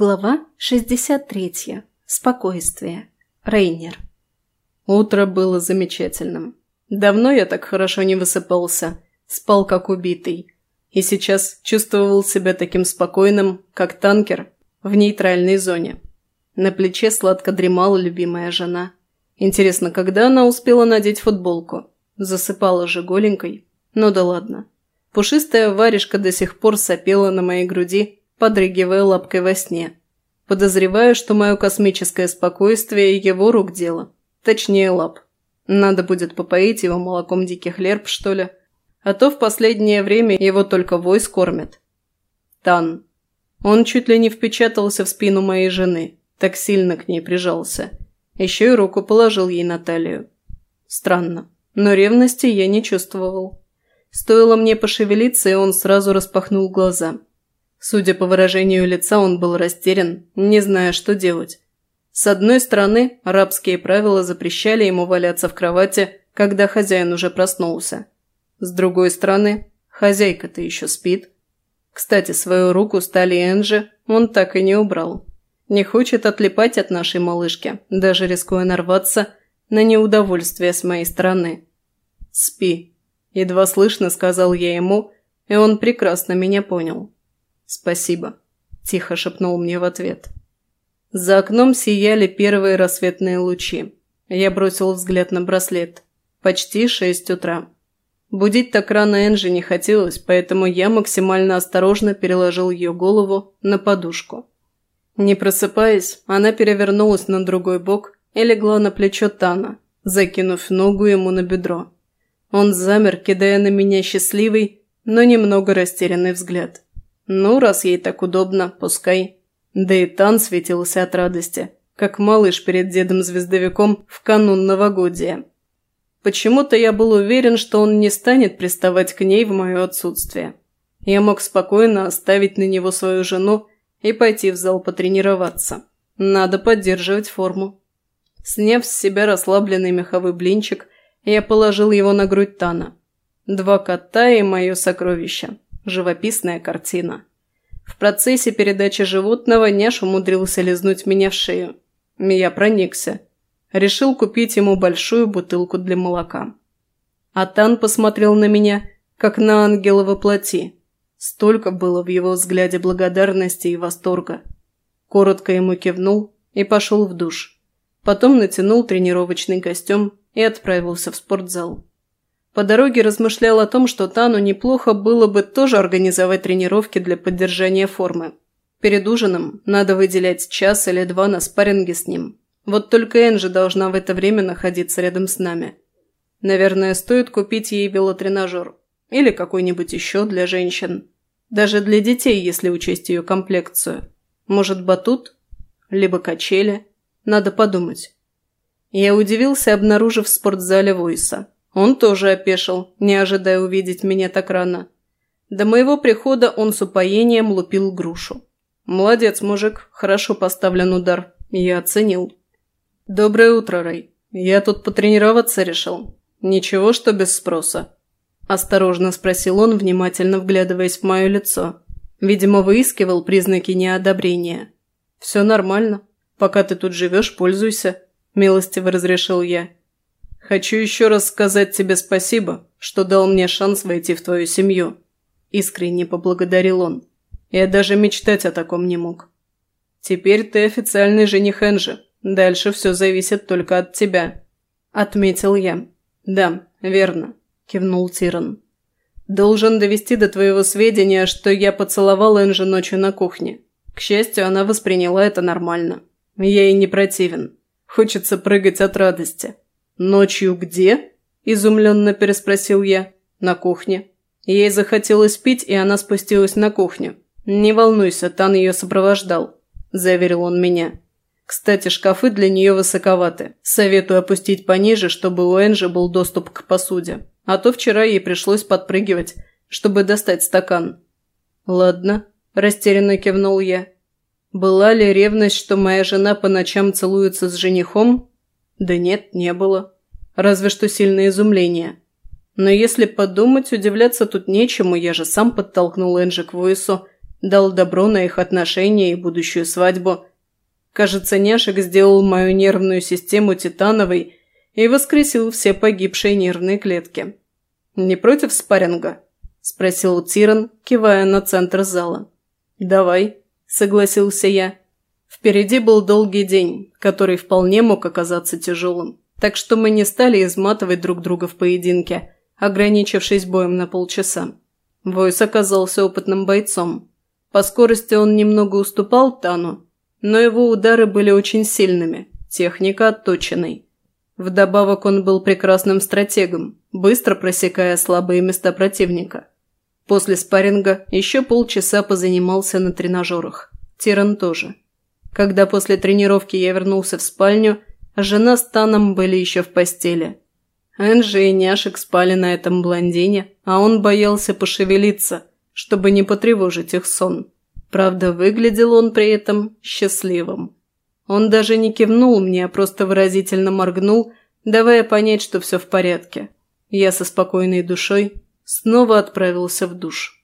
Глава 63. Спокойствие. Рейнер. Утро было замечательным. Давно я так хорошо не высыпался, спал как убитый. И сейчас чувствовал себя таким спокойным, как танкер в нейтральной зоне. На плече сладко дремала любимая жена. Интересно, когда она успела надеть футболку? Засыпала же голенькой. Ну да ладно. Пушистая варежка до сих пор сопела на моей груди, подрыгивая лапкой во сне. Подозреваю, что мое космическое спокойствие – его рук дело. Точнее, лап. Надо будет попоить его молоком диких лерп, что ли. А то в последнее время его только войс кормят. Тан. Он чуть ли не впечатался в спину моей жены, так сильно к ней прижался. Еще и руку положил ей на талию. Странно, но ревности я не чувствовал. Стоило мне пошевелиться, и он сразу распахнул глаза – Судя по выражению лица, он был растерян, не зная, что делать. С одной стороны, арабские правила запрещали ему валяться в кровати, когда хозяин уже проснулся. С другой стороны, хозяйка-то еще спит. Кстати, свою руку стали Энджи он так и не убрал. Не хочет отлипать от нашей малышки, даже рискуя нарваться на неудовольствие с моей стороны. «Спи», – едва слышно сказал я ему, и он прекрасно меня понял. «Спасибо», – тихо шепнул мне в ответ. За окном сияли первые рассветные лучи. Я бросил взгляд на браслет. Почти шесть утра. Будить так рано Энджи не хотелось, поэтому я максимально осторожно переложил ее голову на подушку. Не просыпаясь, она перевернулась на другой бок и легла на плечо Тана, закинув ногу ему на бедро. Он замер, кидая на меня счастливый, но немного растерянный взгляд. Ну, раз ей так удобно, пускай. Да и Тан светился от радости, как малыш перед дедом-звездовиком в канун новогодия. Почему-то я был уверен, что он не станет приставать к ней в мое отсутствие. Я мог спокойно оставить на него свою жену и пойти в зал потренироваться. Надо поддерживать форму. Сняв с себя расслабленный меховой блинчик, я положил его на грудь Тана. Два кота и мое сокровище. Живописная картина. В процессе передачи животного Няш умудрился лизнуть меня в шею. Я проникся. Решил купить ему большую бутылку для молока. Атан посмотрел на меня, как на ангела во плоти. Столько было в его взгляде благодарности и восторга. Коротко ему кивнул и пошел в душ. Потом натянул тренировочный костюм и отправился в спортзал. По дороге размышлял о том, что Тану неплохо было бы тоже организовать тренировки для поддержания формы. Перед ужином надо выделять час или два на спарринге с ним. Вот только Энджи должна в это время находиться рядом с нами. Наверное, стоит купить ей велотренажер. Или какой-нибудь еще для женщин. Даже для детей, если учесть ее комплекцию. Может, батут? Либо качели? Надо подумать. Я удивился, обнаружив в спортзале Войса. Он тоже опешил, не ожидая увидеть меня так рано. До моего прихода он с упоением лупил грушу. «Молодец, мужик, хорошо поставлен удар. Я оценил». «Доброе утро, Рэй. Я тут потренироваться решил. Ничего, что без спроса?» Осторожно спросил он, внимательно вглядываясь в мое лицо. Видимо, выискивал признаки неодобрения. «Все нормально. Пока ты тут живешь, пользуйся», – милостиво разрешил я. Хочу еще раз сказать тебе спасибо, что дал мне шанс войти в твою семью. Искренне поблагодарил он. Я даже мечтать о таком не мог. Теперь ты официальный жених Энжи. Дальше все зависит только от тебя. Отметил я. Да, верно, кивнул Тиран. Должен довести до твоего сведения, что я поцеловал Энжи ночью на кухне. К счастью, она восприняла это нормально. Я ей не противен. Хочется прыгать от радости. «Ночью где?» – изумленно переспросил я. «На кухне». Ей захотелось пить, и она спустилась на кухню. «Не волнуйся, Тан ее сопровождал», – заверил он меня. «Кстати, шкафы для нее высоковаты. Советую опустить пониже, чтобы у Энжи был доступ к посуде. А то вчера ей пришлось подпрыгивать, чтобы достать стакан». «Ладно», – растерянно кивнул я. «Была ли ревность, что моя жена по ночам целуется с женихом?» Да нет, не было. Разве что сильное изумление. Но если подумать, удивляться тут нечему, я же сам подтолкнул Энджи к Войсу Дал добро на их отношения и будущую свадьбу. Кажется, Няшек сделал мою нервную систему титановой и воскресил все погибшие нервные клетки. «Не против спарринга?» – спросил Тиран, кивая на центр зала. «Давай», – согласился я. Впереди был долгий день, который вполне мог оказаться тяжелым, так что мы не стали изматывать друг друга в поединке, ограничившись боем на полчаса. Войс оказался опытным бойцом. По скорости он немного уступал Тану, но его удары были очень сильными, техника отточенной. Вдобавок он был прекрасным стратегом, быстро просекая слабые места противника. После спарринга еще полчаса позанимался на тренажерах. Тиран тоже. Когда после тренировки я вернулся в спальню, жена с Таном были еще в постели. Энджи и няшек спали на этом блондине, а он боялся пошевелиться, чтобы не потревожить их сон. Правда, выглядел он при этом счастливым. Он даже не кивнул мне, а просто выразительно моргнул, давая понять, что все в порядке. Я со спокойной душой снова отправился в душ.